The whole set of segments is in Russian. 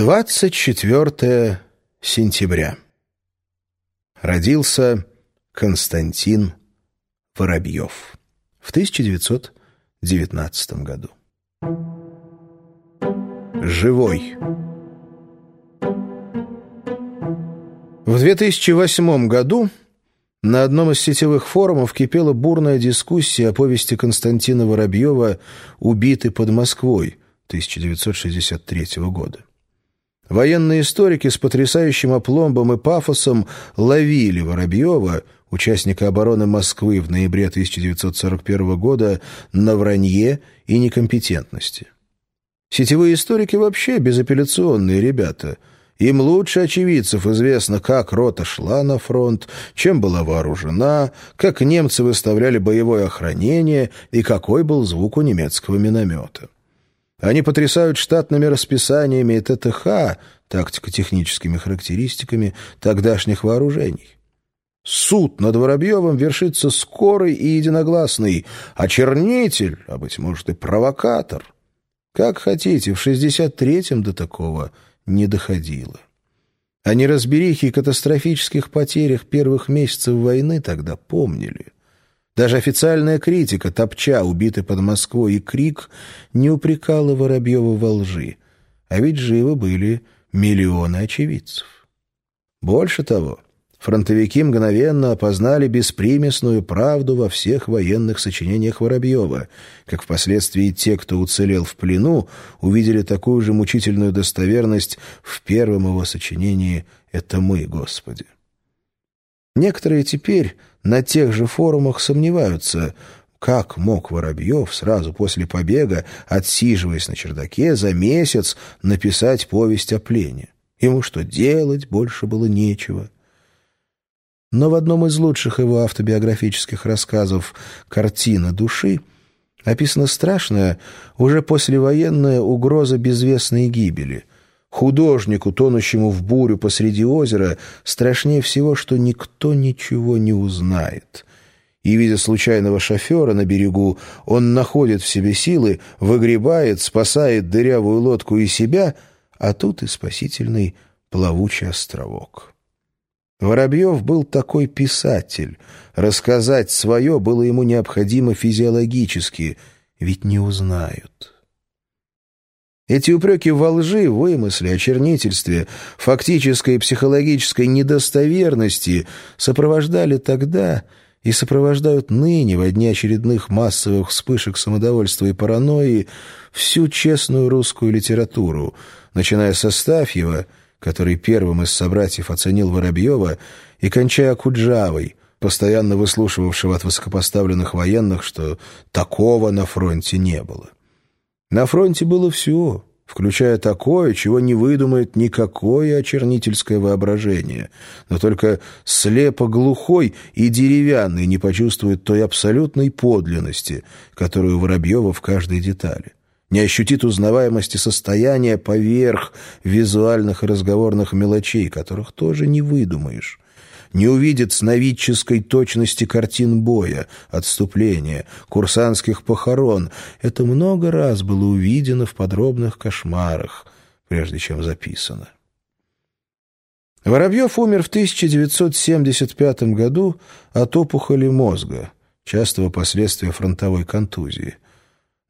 24 сентября. Родился Константин Воробьев в 1919 году. Живой. В 2008 году на одном из сетевых форумов кипела бурная дискуссия о повести Константина Воробьева «Убиты под Москвой» 1963 года. Военные историки с потрясающим опломбом и пафосом ловили Воробьева, участника обороны Москвы в ноябре 1941 года, на вранье и некомпетентности. Сетевые историки вообще безапелляционные ребята. Им лучше очевидцев известно, как рота шла на фронт, чем была вооружена, как немцы выставляли боевое охранение и какой был звук у немецкого миномета. Они потрясают штатными расписаниями ТТХ, тактико-техническими характеристиками тогдашних вооружений. Суд над Воробьевым вершится скорый и единогласный, а а, быть может, и провокатор. Как хотите, в 63-м до такого не доходило. О неразберихе и катастрофических потерях первых месяцев войны тогда помнили — даже официальная критика, топча убитый под Москвой и крик, не упрекала Воробьева во лжи. А ведь живы были миллионы очевидцев. Больше того, фронтовики мгновенно опознали беспримесную правду во всех военных сочинениях Воробьева, как впоследствии те, кто уцелел в плену, увидели такую же мучительную достоверность в первом его сочинении «Это мы, Господи». Некоторые теперь на тех же форумах сомневаются, как мог Воробьев сразу после побега, отсиживаясь на чердаке, за месяц написать повесть о плене. Ему что, делать больше было нечего. Но в одном из лучших его автобиографических рассказов «Картина души» описана страшная, уже послевоенная угроза безвестной гибели — Художнику, тонущему в бурю посреди озера, страшнее всего, что никто ничего не узнает. И, видя случайного шофера на берегу, он находит в себе силы, выгребает, спасает дырявую лодку и себя, а тут и спасительный плавучий островок. Воробьев был такой писатель. Рассказать свое было ему необходимо физиологически, ведь не узнают. Эти упреки во лжи, вымысле, очернительстве, фактической и психологической недостоверности сопровождали тогда и сопровождают ныне во дни очередных массовых вспышек самодовольства и паранойи всю честную русскую литературу, начиная со Стафьева, который первым из собратьев оценил Воробьева, и кончая Куджавой, постоянно выслушивавшего от высокопоставленных военных, что такого на фронте не было. На фронте было все, включая такое, чего не выдумает никакое очернительское воображение, но только слепо-глухой и деревянный не почувствует той абсолютной подлинности, которую Воробьева в каждой детали. Не ощутит узнаваемости состояния поверх визуальных и разговорных мелочей, которых тоже не выдумаешь не увидит сновидческой точности картин боя, отступления, курсантских похорон. Это много раз было увидено в подробных кошмарах, прежде чем записано. Воробьев умер в 1975 году от опухоли мозга, частого последствия фронтовой контузии.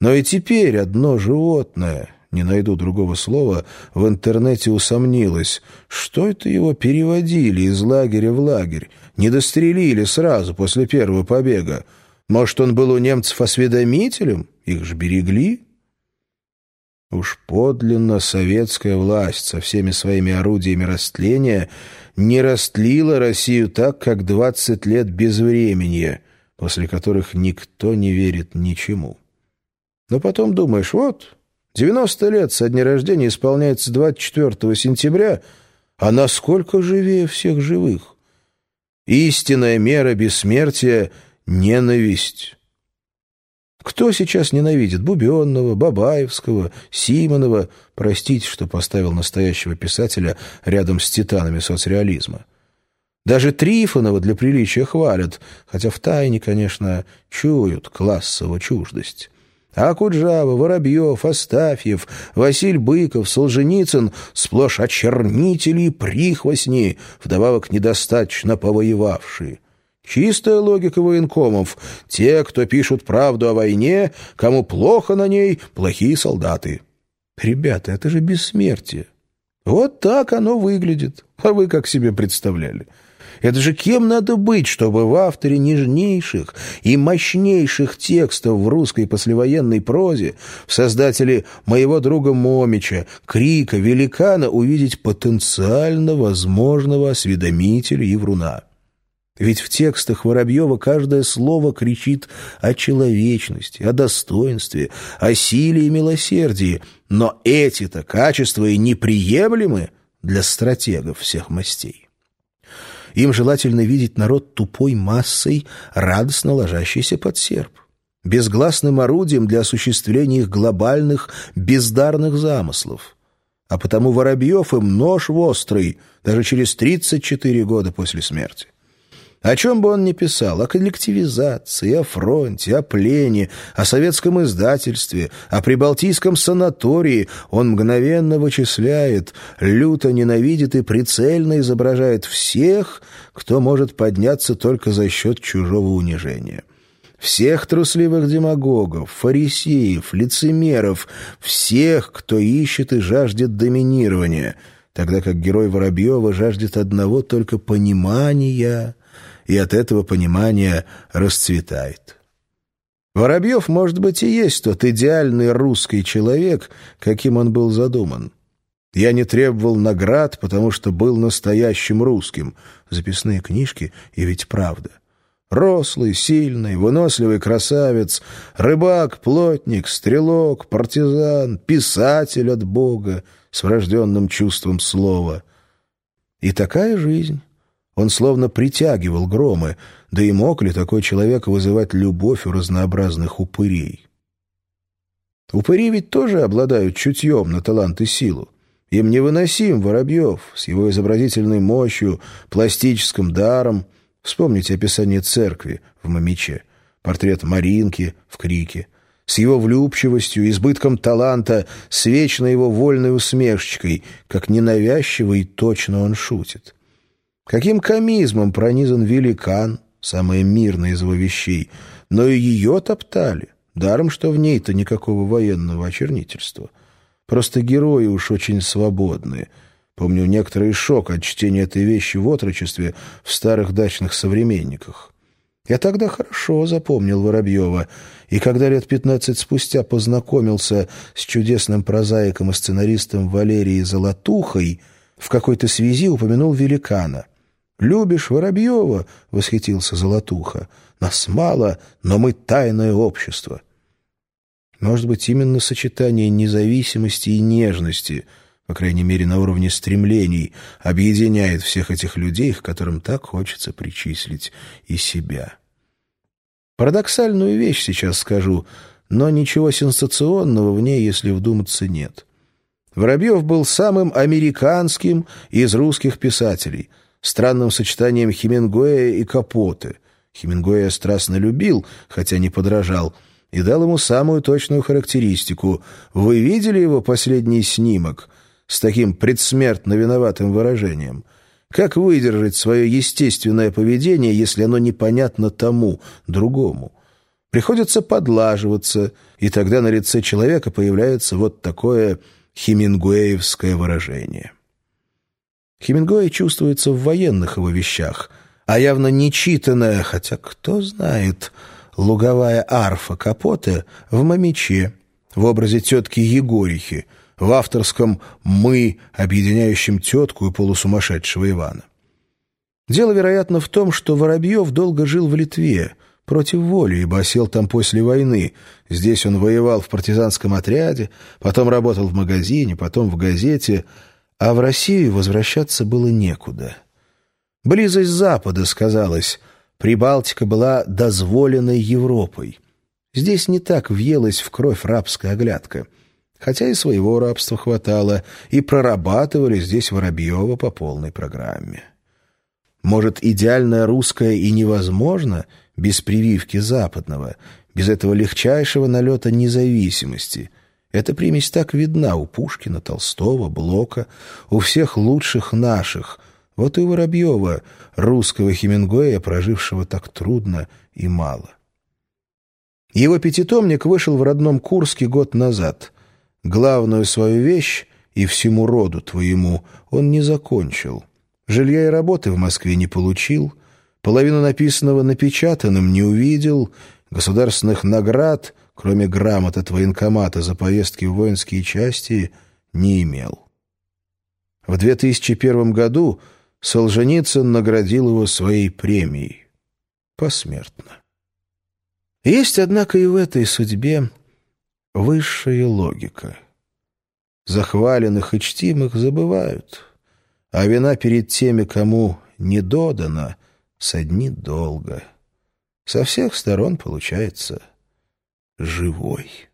Но и теперь одно животное — не найду другого слова, в интернете усомнилась, что это его переводили из лагеря в лагерь, не дострелили сразу после первого побега. Может, он был у немцев осведомителем? Их ж берегли? Уж подлинно советская власть со всеми своими орудиями растления не растлила Россию так, как двадцать лет безвременья, после которых никто не верит ничему. Но потом думаешь, вот, 90 лет со дня рождения исполняется 24 сентября, а насколько живее всех живых. Истинная мера бессмертия — ненависть. Кто сейчас ненавидит Бубенного, Бабаевского, Симонова? Простите, что поставил настоящего писателя рядом с титанами соцреализма. Даже Трифонова для приличия хвалят, хотя в тайне, конечно, чуют классовую чуждость. А Воробьев, Астафьев, Василь Быков, Солженицын — сплошь очернители и прихвостни, вдобавок недостаточно повоевавшие. Чистая логика военкомов. Те, кто пишут правду о войне, кому плохо на ней, плохие солдаты. Ребята, это же бессмертие. Вот так оно выглядит. А вы как себе представляли? Это же кем надо быть, чтобы в авторе нежнейших и мощнейших текстов в русской послевоенной прозе, в создателе моего друга Момича, Крика, Великана увидеть потенциально возможного осведомителя вруна? Ведь в текстах Воробьева каждое слово кричит о человечности, о достоинстве, о силе и милосердии, но эти-то качества и неприемлемы для стратегов всех мастей. Им желательно видеть народ тупой массой, радостно ложащейся под серп, безгласным орудием для осуществления их глобальных, бездарных замыслов. А потому Воробьев им нож в острый, даже через 34 года после смерти. О чем бы он ни писал, о коллективизации, о фронте, о плене, о советском издательстве, о прибалтийском санатории, он мгновенно вычисляет, люто ненавидит и прицельно изображает всех, кто может подняться только за счет чужого унижения. Всех трусливых демагогов, фарисеев, лицемеров, всех, кто ищет и жаждет доминирования, тогда как герой Воробьева жаждет одного только понимания и от этого понимания расцветает. Воробьев, может быть, и есть тот идеальный русский человек, каким он был задуман. Я не требовал наград, потому что был настоящим русским. Записные книжки, и ведь правда. Рослый, сильный, выносливый красавец, рыбак, плотник, стрелок, партизан, писатель от Бога с врожденным чувством слова. И такая жизнь. Он словно притягивал громы, да и мог ли такой человек вызывать любовь у разнообразных упырей? Упыри ведь тоже обладают чутьем на талант и силу. Им невыносим Воробьев с его изобразительной мощью, пластическим даром. Вспомните описание церкви в «Мамиче», портрет Маринки в «Крике», с его влюбчивостью, избытком таланта, с вечной его вольной усмешечкой, как ненавязчиво и точно он шутит. Каким комизмом пронизан великан, самое мирное из его вещей, но и ее топтали, даром, что в ней-то никакого военного очернительства. Просто герои уж очень свободные. Помню некоторый шок от чтения этой вещи в отрочестве в старых дачных современниках. Я тогда хорошо запомнил Воробьева, и когда лет пятнадцать спустя познакомился с чудесным прозаиком и сценаристом Валерией Золотухой, в какой-то связи упомянул великана. «Любишь Воробьева?» — восхитился Золотуха. «Нас мало, но мы тайное общество». Может быть, именно сочетание независимости и нежности, по крайней мере, на уровне стремлений, объединяет всех этих людей, к которым так хочется причислить и себя. Парадоксальную вещь сейчас скажу, но ничего сенсационного в ней, если вдуматься, нет. Воробьев был самым американским из русских писателей — странным сочетанием Хемингуэя и Капоты. Хемингуэя страстно любил, хотя не подражал, и дал ему самую точную характеристику. Вы видели его последний снимок с таким предсмертно виноватым выражением? Как выдержать свое естественное поведение, если оно непонятно тому, другому? Приходится подлаживаться, и тогда на лице человека появляется вот такое хемингуэевское выражение. Хемингуэй чувствуется в военных его вещах, а явно нечитанная, хотя кто знает, луговая арфа Капоте в «Мамиче», в образе тетки Егорихи, в авторском «Мы», объединяющем тетку и полусумасшедшего Ивана. Дело, вероятно, в том, что Воробьев долго жил в Литве, против воли, ибо осел там после войны. Здесь он воевал в партизанском отряде, потом работал в магазине, потом в газете — а в Россию возвращаться было некуда. Близость Запада сказалась, Прибалтика была дозволенной Европой. Здесь не так въелась в кровь рабская оглядка, хотя и своего рабства хватало, и прорабатывали здесь Воробьева по полной программе. Может, идеальное русское и невозможно без прививки западного, без этого легчайшего налета независимости. Эта примесь так видна у Пушкина, Толстого, Блока, у всех лучших наших. Вот и у Воробьева, русского Хемингуэя, прожившего так трудно и мало. Его пятитомник вышел в родном Курске год назад. Главную свою вещь и всему роду твоему он не закончил. Жилья и работы в Москве не получил, половину написанного напечатанным не увидел, государственных наград, кроме грамот от военкомата за поездки в воинские части, не имел. В 2001 году Солженицын наградил его своей премией. Посмертно. Есть, однако, и в этой судьбе высшая логика. Захваленных и чтимых забывают, а вина перед теми, кому не додана, соднит долго. Со всех сторон получается живой.